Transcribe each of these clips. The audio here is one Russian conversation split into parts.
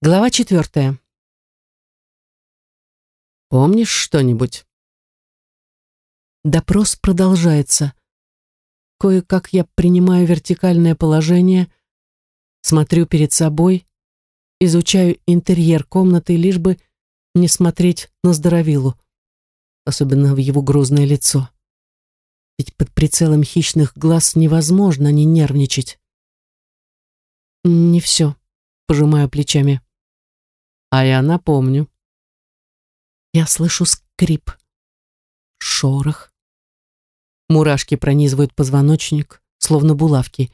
Глава четвертая. «Помнишь что-нибудь?» Допрос продолжается. Кое-как я принимаю вертикальное положение, смотрю перед собой, изучаю интерьер комнаты, лишь бы не смотреть на здоровилу, особенно в его грозное лицо. Ведь под прицелом хищных глаз невозможно не нервничать. Не все, пожимаю плечами. А я напомню. Я слышу скрип, шорох. Мурашки пронизывают позвоночник, словно булавки.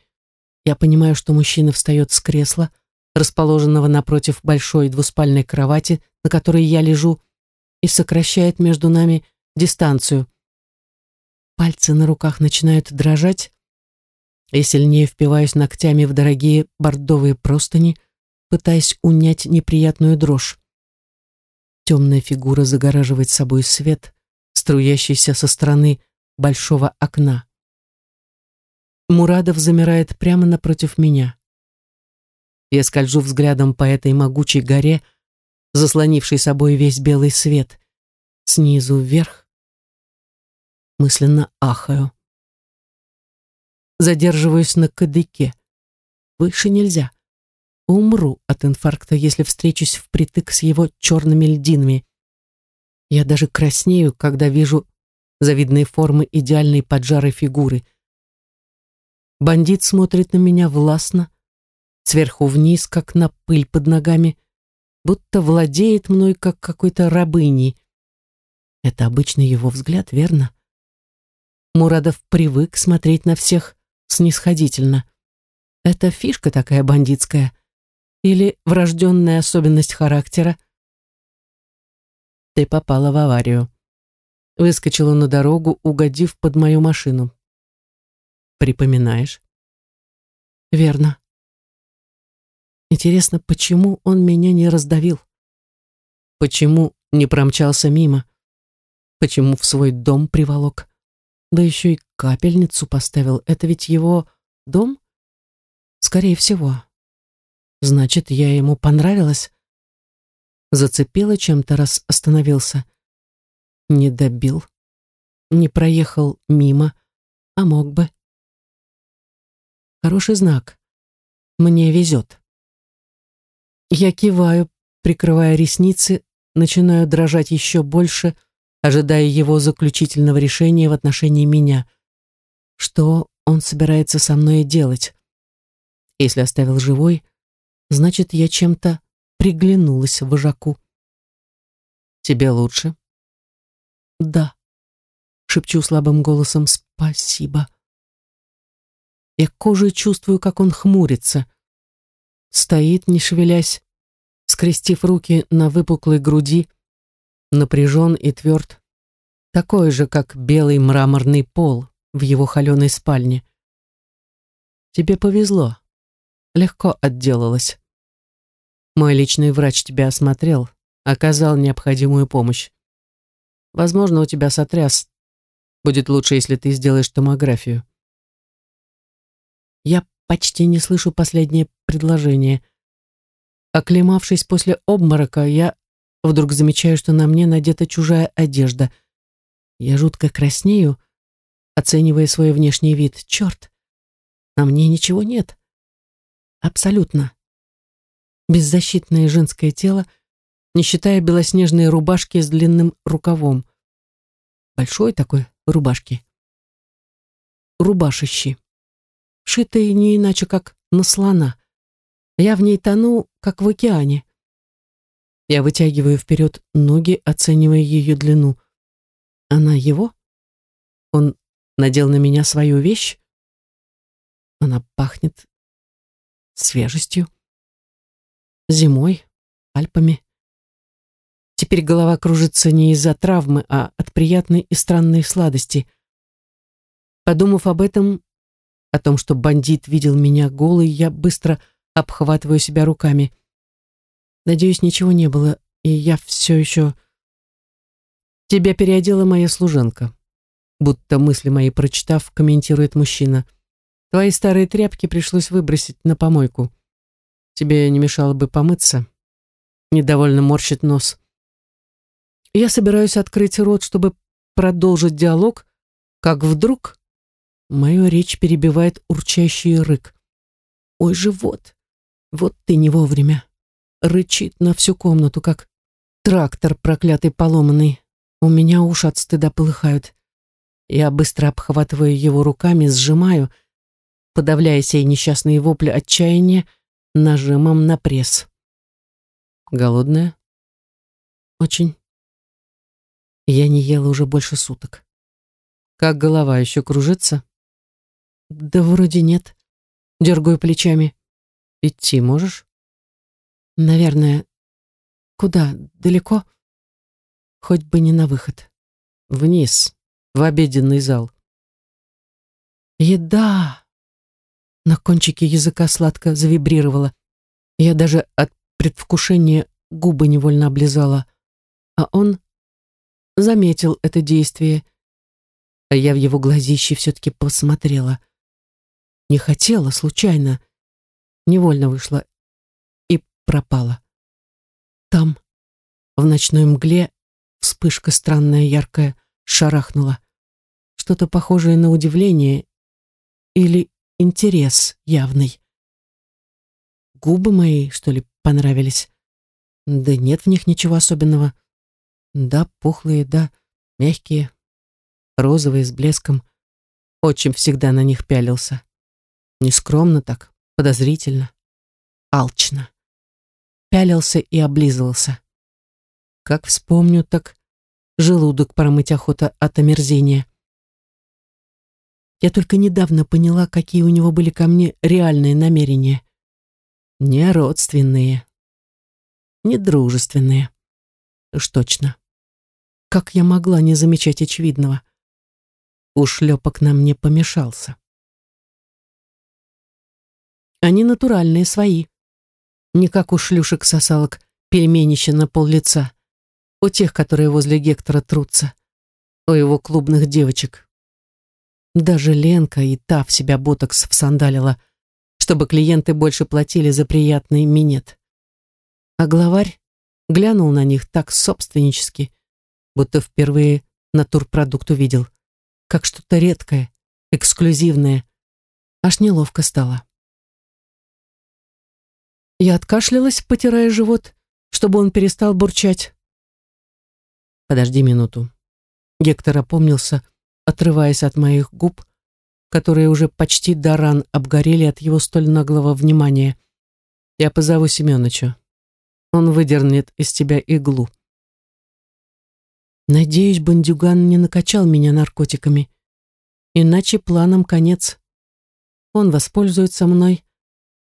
Я понимаю, что мужчина встает с кресла, расположенного напротив большой двуспальной кровати, на которой я лежу, и сокращает между нами дистанцию. Пальцы на руках начинают дрожать, и сильнее впиваюсь ногтями в дорогие бордовые простыни, пытаясь унять неприятную дрожь. Темная фигура загораживает собой свет, струящийся со стороны большого окна. Мурадов замирает прямо напротив меня. Я скольжу взглядом по этой могучей горе, заслонившей собой весь белый свет, снизу вверх. Мысленно ахаю. Задерживаюсь на кадыке. Выше нельзя. Умру от инфаркта, если встречусь впритык с его черными льдинами. Я даже краснею, когда вижу завидные формы идеальной поджарой фигуры. Бандит смотрит на меня властно, сверху вниз, как на пыль под ногами, будто владеет мной, как какой-то рабыней. Это обычный его взгляд, верно? Мурадов привык смотреть на всех снисходительно. Это фишка такая бандитская — или врожденная особенность характера? Ты попала в аварию. Выскочила на дорогу, угодив под мою машину. Припоминаешь? Верно. Интересно, почему он меня не раздавил? Почему не промчался мимо? Почему в свой дом приволок? Да еще и капельницу поставил. Это ведь его дом? Скорее всего. Значит, я ему понравилась? Зацепила чем-то, раз остановился. Не добил. Не проехал мимо, а мог бы. Хороший знак. Мне везет. Я киваю, прикрывая ресницы, начинаю дрожать еще больше, ожидая его заключительного решения в отношении меня. Что он собирается со мной делать? Если оставил живой, Значит, я чем-то приглянулась вожаку. Тебе лучше? Да. Шепчу слабым голосом «Спасибо». Я кожей чувствую, как он хмурится. Стоит, не шевелясь, скрестив руки на выпуклой груди, напряжен и тверд, такой же, как белый мраморный пол в его холеной спальне. Тебе повезло легко отделалась. Мой личный врач тебя осмотрел, оказал необходимую помощь. Возможно, у тебя сотряс. Будет лучше, если ты сделаешь томографию. Я почти не слышу последнее предложение. Оклемавшись после обморока, я вдруг замечаю, что на мне надета чужая одежда. Я жутко краснею, оценивая свой внешний вид. Черт, на мне ничего нет. Абсолютно. Беззащитное женское тело, не считая белоснежной рубашки с длинным рукавом. Большой такой рубашки. Рубашищи. Шитые не иначе, как на слона. Я в ней тону, как в океане. Я вытягиваю вперед ноги, оценивая ее длину. Она его? Он надел на меня свою вещь? Она пахнет свежестью. Зимой, Альпами. Теперь голова кружится не из-за травмы, а от приятной и странной сладости. Подумав об этом, о том, что бандит видел меня голой, я быстро обхватываю себя руками. Надеюсь, ничего не было, и я все еще... Тебя переодела моя служанка. Будто мысли мои прочитав, комментирует мужчина. Твои старые тряпки пришлось выбросить на помойку. Тебе не мешало бы помыться. недовольно морщит нос. Я собираюсь открыть рот, чтобы продолжить диалог, как вдруг мою речь перебивает урчащий рык. Ой, живот! Вот ты не вовремя. Рычит на всю комнату, как трактор проклятый поломанный. У меня уши от стыда полыхают. Я быстро обхватываю его руками, сжимаю, подавляя сей несчастные вопли отчаяния нажимом на пресс. Голодная? Очень. Я не ела уже больше суток. Как голова еще кружится? Да вроде нет. Дергаю плечами. Идти можешь? Наверное. Куда? Далеко? Хоть бы не на выход. Вниз, в обеденный зал. Еда! На кончике языка сладко завибрировала. Я даже от предвкушения губы невольно облизала. А он заметил это действие, а я в его глазище все-таки посмотрела. Не хотела, случайно, невольно вышла и пропала. Там, в ночной мгле, вспышка странная, яркая, шарахнула. Что-то похожее на удивление или интерес явный. Губы мои, что ли, понравились? Да нет в них ничего особенного. Да, пухлые, да, мягкие, розовые, с блеском. Отчим всегда на них пялился. Нескромно так, подозрительно, алчно. Пялился и облизывался. Как вспомню, так желудок промыть охота от омерзения. Я только недавно поняла, какие у него были ко мне реальные намерения. Не родственные, не дружественные. Уж точно. Как я могла не замечать очевидного? Ушлепок на мне помешался. Они натуральные, свои. Не как у шлюшек-сосалок, пельменища на пол лица. У тех, которые возле Гектора трутся. У его клубных девочек. Даже Ленка и та в себя ботокс всандалила, чтобы клиенты больше платили за приятный минет. А главарь глянул на них так собственнически, будто впервые натурпродукт увидел, как что-то редкое, эксклюзивное. Аж неловко стало. Я откашлялась, потирая живот, чтобы он перестал бурчать. «Подожди минуту». Гектор опомнился, отрываясь от моих губ, которые уже почти до ран обгорели от его столь наглого внимания. «Я позову Семеновича. Он выдернет из тебя иглу». Надеюсь, бандюган не накачал меня наркотиками. Иначе планом конец. Он воспользуется мной,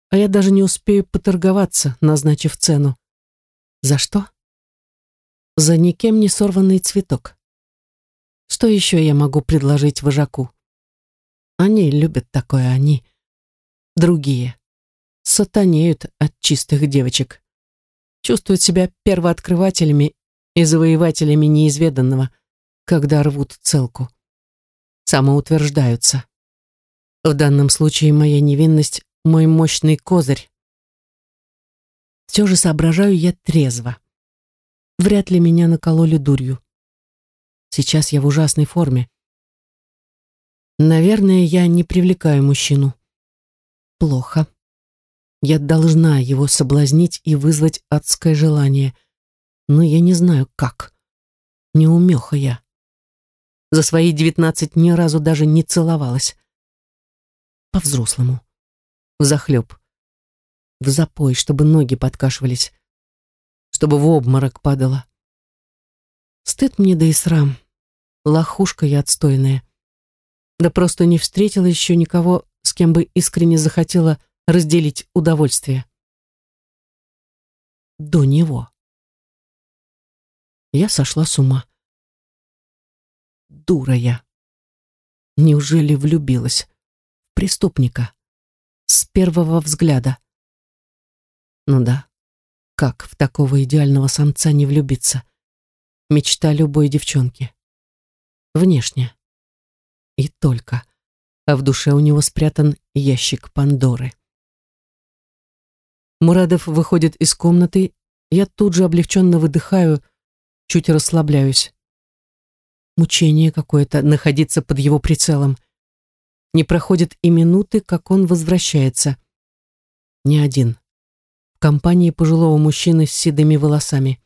а я даже не успею поторговаться, назначив цену. За что? За никем не сорванный цветок. Что еще я могу предложить вожаку? Они любят такое, они. Другие. Сатанеют от чистых девочек. Чувствуют себя первооткрывателями и завоевателями неизведанного, когда рвут целку. Самоутверждаются. В данном случае моя невинность — мой мощный козырь. Все же соображаю я трезво. Вряд ли меня накололи дурью. Сейчас я в ужасной форме. Наверное, я не привлекаю мужчину. Плохо. Я должна его соблазнить и вызвать адское желание. Но я не знаю, как. Неумеха я. За свои девятнадцать ни разу даже не целовалась. По-взрослому. Взахлеб. В запой, чтобы ноги подкашивались. Чтобы в обморок падала. Стыд мне да и срам. Лохушка я отстойная. Да просто не встретила еще никого, с кем бы искренне захотела разделить удовольствие. До него. Я сошла с ума. Дура я. Неужели влюбилась? Преступника. С первого взгляда. Ну да, как в такого идеального самца не влюбиться? Мечта любой девчонки. Внешне. И только. А в душе у него спрятан ящик Пандоры. Мурадов выходит из комнаты я тут же облегченно выдыхаю, чуть расслабляюсь. Мучение какое-то находиться под его прицелом. Не проходит и минуты, как он возвращается. Не один. В компании пожилого мужчины с седыми волосами.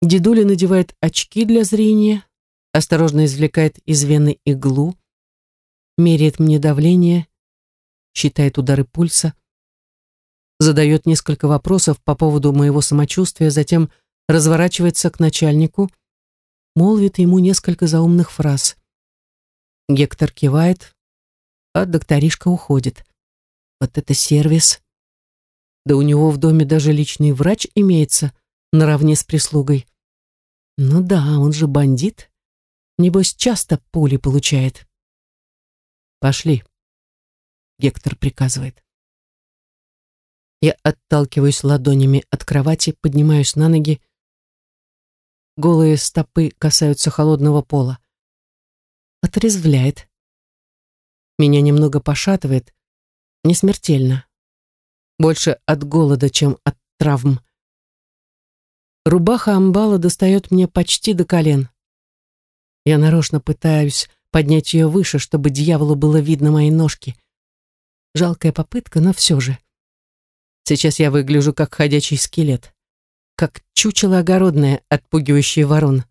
Дедуля надевает очки для зрения, осторожно извлекает из вены иглу, меряет мне давление, считает удары пульса, задает несколько вопросов по поводу моего самочувствия, затем разворачивается к начальнику, молвит ему несколько заумных фраз. Гектор кивает, а докторишка уходит. Вот это сервис. Да у него в доме даже личный врач имеется, наравне с прислугой. Ну да, он же бандит. Небось, часто пули получает. «Пошли», — Гектор приказывает. Я отталкиваюсь ладонями от кровати, поднимаюсь на ноги. Голые стопы касаются холодного пола. Отрезвляет. Меня немного пошатывает. Не смертельно. Больше от голода, чем от травм. Рубаха амбала достает мне почти до колен. Я нарочно пытаюсь поднять ее выше, чтобы дьяволу было видно мои ножки. Жалкая попытка, но все же. Сейчас я выгляжу как ходячий скелет, как чучело огородное, отпугивающее ворон.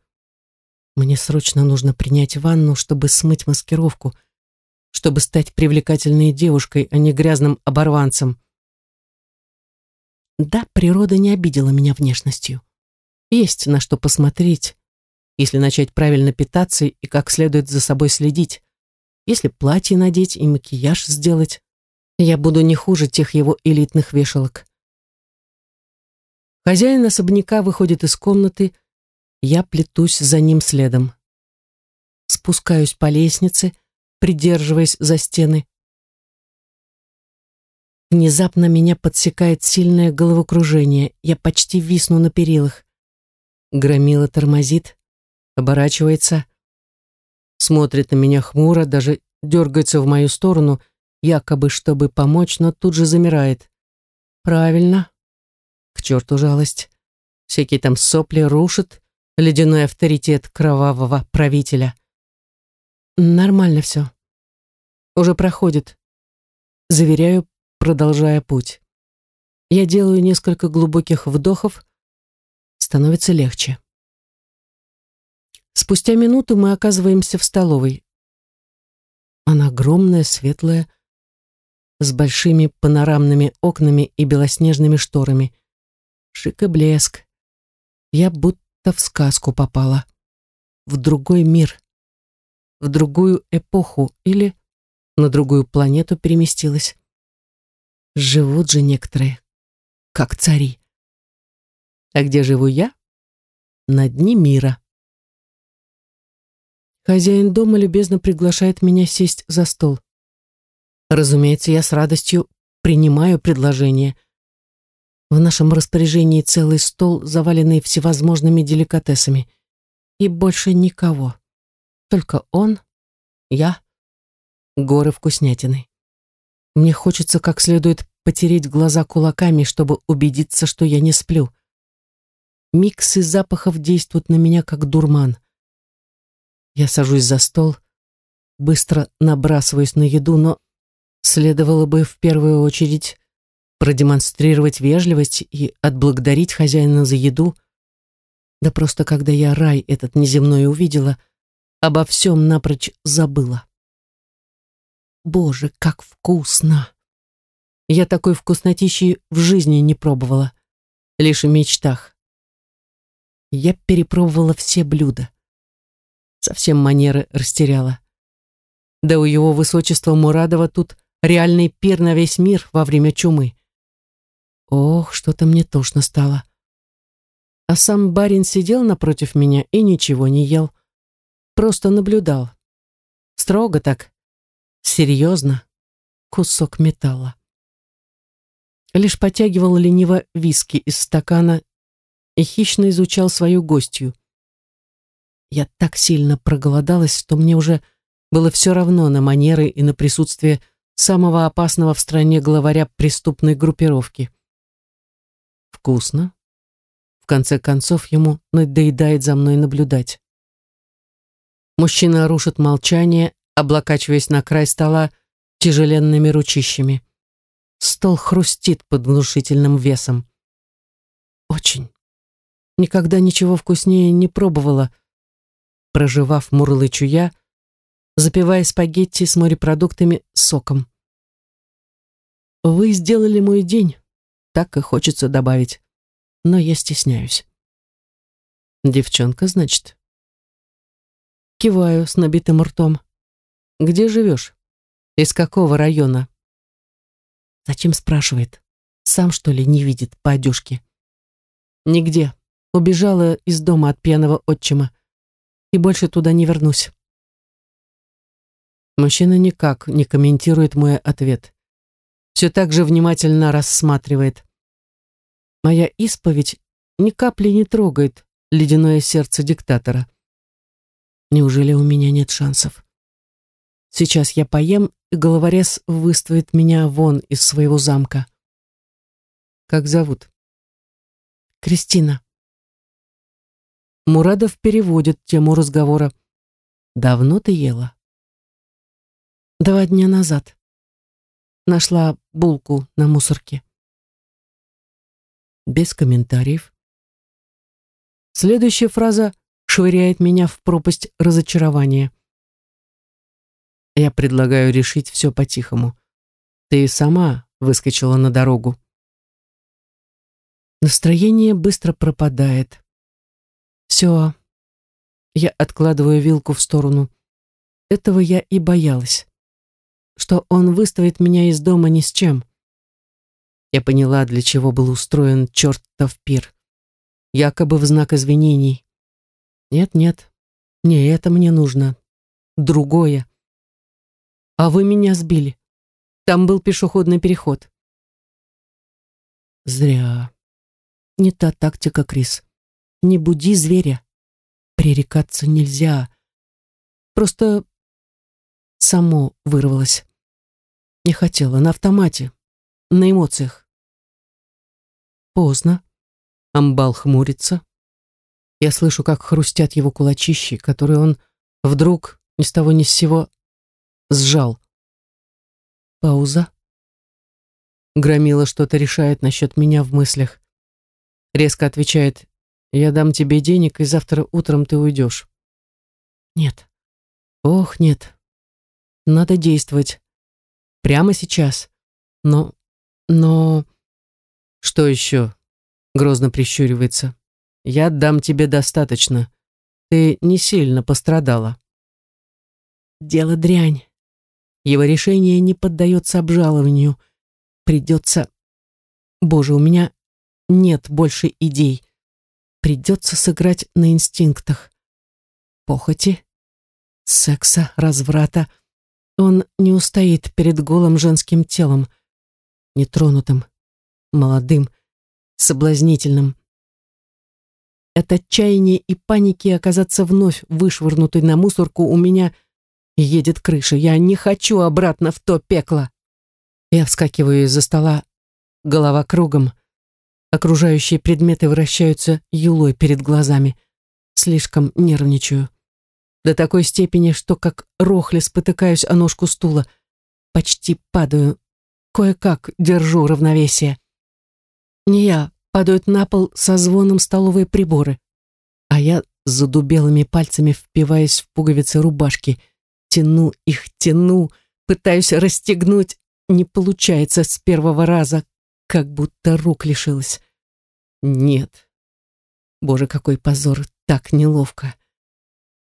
Мне срочно нужно принять ванну, чтобы смыть маскировку, чтобы стать привлекательной девушкой, а не грязным оборванцем. Да, природа не обидела меня внешностью. Есть на что посмотреть, если начать правильно питаться и как следует за собой следить, если платье надеть и макияж сделать я буду не хуже тех его элитных вешалок. Хозяин особняка выходит из комнаты, я плетусь за ним следом. Спускаюсь по лестнице, придерживаясь за стены. Внезапно меня подсекает сильное головокружение, я почти висну на перилах. Громила тормозит, оборачивается, смотрит на меня хмуро, даже дергается в мою сторону — якобы чтобы помочь, но тут же замирает. Правильно. К черту жалость. Всякие там сопли рушат ледяной авторитет кровавого правителя. Нормально все. Уже проходит. Заверяю, продолжая путь. Я делаю несколько глубоких вдохов. Становится легче. Спустя минуту мы оказываемся в столовой. Она огромная, светлая, с большими панорамными окнами и белоснежными шторами. Шик и блеск. Я будто в сказку попала. В другой мир. В другую эпоху или на другую планету переместилась. Живут же некоторые, как цари. А где живу я? На дне мира. Хозяин дома любезно приглашает меня сесть за стол. Разумеется, я с радостью принимаю предложение. В нашем распоряжении целый стол, заваленный всевозможными деликатесами. И больше никого. Только он, я, горы вкуснятины. Мне хочется как следует потереть глаза кулаками, чтобы убедиться, что я не сплю. Миксы запахов действуют на меня как дурман. Я сажусь за стол, быстро набрасываюсь на еду, но следовало бы в первую очередь продемонстрировать вежливость и отблагодарить хозяина за еду. Да просто когда я рай этот неземной увидела, обо всем напрочь забыла. Боже, как вкусно! Я такой вкуснотищи в жизни не пробовала, лишь в мечтах. Я перепробовала все блюда. Совсем манеры растеряла. Да у его высочества Мурадова тут реальный пир на весь мир во время чумы. Ох, что-то мне тошно стало. А сам барин сидел напротив меня и ничего не ел. Просто наблюдал. Строго так. Серьезно. Кусок металла. Лишь потягивал лениво виски из стакана и хищно изучал свою гостью. Я так сильно проголодалась, что мне уже было все равно на манеры и на присутствие самого опасного в стране главаря преступной группировки. Вкусно. В конце концов, ему надоедает за мной наблюдать. Мужчина рушит молчание, облокачиваясь на край стола тяжеленными ручищами. Стол хрустит под внушительным весом. Очень. Никогда ничего вкуснее не пробовала. Проживав мурлычу я, запивая спагетти с морепродуктами соком. Вы сделали мой день, так и хочется добавить, но я стесняюсь. Девчонка, значит. Киваю с набитым ртом. Где живешь? Из какого района? Зачем спрашивает? Сам, что ли, не видит по одежке? Нигде. Убежала из дома от пьяного отчима. И больше туда не вернусь. Мужчина никак не комментирует мой ответ. Все так же внимательно рассматривает. Моя исповедь ни капли не трогает ледяное сердце диктатора. Неужели у меня нет шансов? Сейчас я поем, и головорез выставит меня вон из своего замка. Как зовут? Кристина. Мурадов переводит тему разговора. Давно ты ела? Два дня назад. Нашла булку на мусорке. Без комментариев. Следующая фраза швыряет меня в пропасть разочарования. Я предлагаю решить все по-тихому. Ты сама выскочила на дорогу. Настроение быстро пропадает. Все. Я откладываю вилку в сторону. Этого я и боялась что он выставит меня из дома ни с чем. Я поняла, для чего был устроен чертов пир. Якобы в знак извинений. Нет-нет, не это мне нужно. Другое. А вы меня сбили. Там был пешеходный переход. Зря. Не та тактика, Крис. Не буди зверя. Пререкаться нельзя. Просто само вырвалось. Не хотела, на автомате, на эмоциях. Поздно. Амбал хмурится. Я слышу, как хрустят его кулачищи, которые он вдруг ни с того ни с сего сжал. Пауза. Громила что-то решает насчет меня в мыслях. Резко отвечает, я дам тебе денег, и завтра утром ты уйдешь. Нет. Ох, нет. Надо действовать. Прямо сейчас. Но... но... Что еще? Грозно прищуривается. Я дам тебе достаточно. Ты не сильно пострадала. Дело дрянь. Его решение не поддается обжалованию. Придется... Боже, у меня нет больше идей. Придется сыграть на инстинктах. Похоти, секса, разврата — он не устоит перед голым женским телом, нетронутым, молодым, соблазнительным. От отчаяния и паники оказаться вновь вышвырнутой на мусорку у меня едет крыша. Я не хочу обратно в то пекло. Я вскакиваю из-за стола, голова кругом. Окружающие предметы вращаются юлой перед глазами. Слишком нервничаю до такой степени, что как рохли спотыкаюсь о ножку стула. Почти падаю. Кое-как держу равновесие. Не я, падают на пол со звоном столовые приборы. А я задубелыми пальцами впиваясь в пуговицы рубашки. Тяну их, тяну, пытаюсь расстегнуть. Не получается с первого раза, как будто рук лишилась. Нет. Боже, какой позор, так неловко.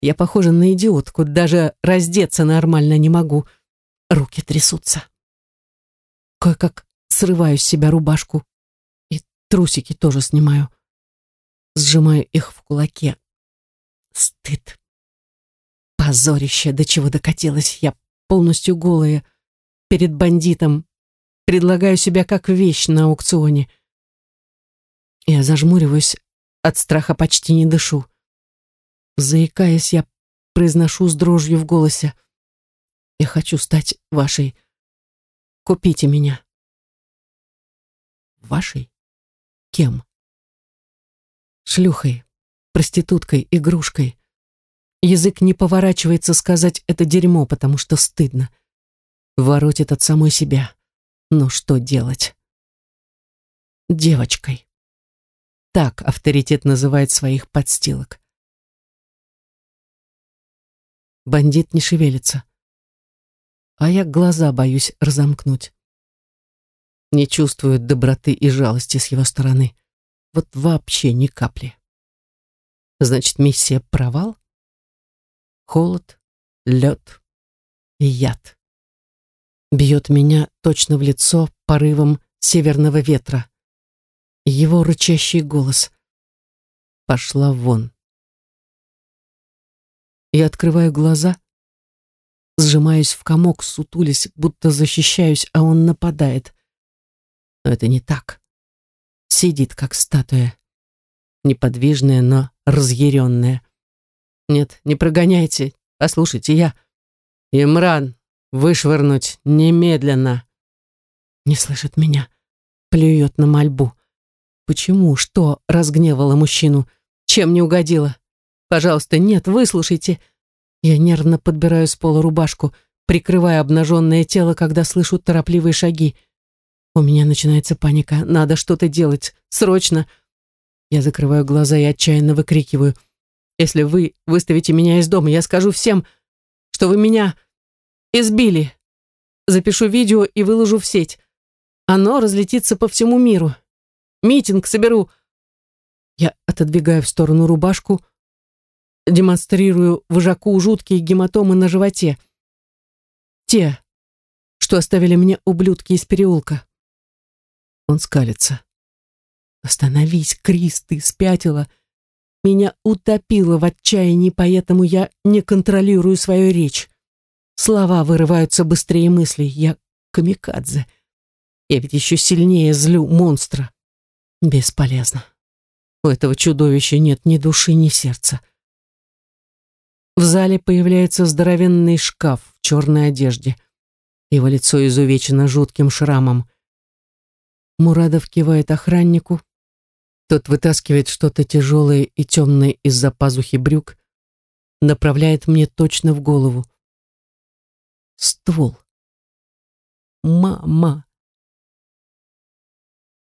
Я похожа на идиотку, даже раздеться нормально не могу. Руки трясутся. Кое-как срываю с себя рубашку. И трусики тоже снимаю. Сжимаю их в кулаке. Стыд. Позорище, до чего докатилась. Я полностью голая. Перед бандитом. Предлагаю себя как вещь на аукционе. Я зажмуриваюсь. От страха почти не дышу. Заикаясь, я произношу с дрожью в голосе. «Я хочу стать вашей. Купите меня». «Вашей? Кем?» шлюхой, проституткой, игрушкой. Язык не поворачивается сказать это дерьмо, потому что стыдно. Воротит от самой себя. Но что делать? Девочкой. Так авторитет называет своих подстилок. Бандит не шевелится. А я глаза боюсь разомкнуть. Не чувствую доброты и жалости с его стороны. Вот вообще ни капли. Значит, миссия провал? Холод, лед и яд. Бьет меня точно в лицо порывом северного ветра. Его рычащий голос. Пошла вон. Я открываю глаза, сжимаюсь в комок, сутулись, будто защищаюсь, а он нападает. Но это не так. Сидит, как статуя. Неподвижная, но разъяренная. Нет, не прогоняйте. Послушайте, я... Имран, вышвырнуть немедленно. Не слышит меня. Плюет на мольбу. Почему? Что разгневало мужчину? Чем не угодило? Пожалуйста, нет, выслушайте. Я нервно подбираю с пола рубашку, прикрывая обнаженное тело, когда слышу торопливые шаги. У меня начинается паника. Надо что-то делать. Срочно. Я закрываю глаза и отчаянно выкрикиваю. Если вы выставите меня из дома, я скажу всем, что вы меня избили. Запишу видео и выложу в сеть. Оно разлетится по всему миру. Митинг соберу. Я отодвигаю в сторону рубашку, демонстрирую вожаку жуткие гематомы на животе. Те, что оставили мне ублюдки из переулка. Он скалится. «Остановись, Крис, ты спятила. Меня утопило в отчаянии, поэтому я не контролирую свою речь. Слова вырываются быстрее мыслей. Я камикадзе. Я ведь еще сильнее злю монстра. Бесполезно. У этого чудовища нет ни души, ни сердца. В зале появляется здоровенный шкаф в черной одежде. Его лицо изувечено жутким шрамом. Мурадов кивает охраннику. Тот вытаскивает что-то тяжелое и темное из-за пазухи брюк, направляет мне точно в голову. Ствол. Мама.